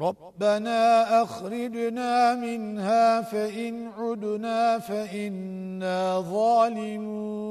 ربنا أخرجنا منها فإن عدنا فإنا ظالمون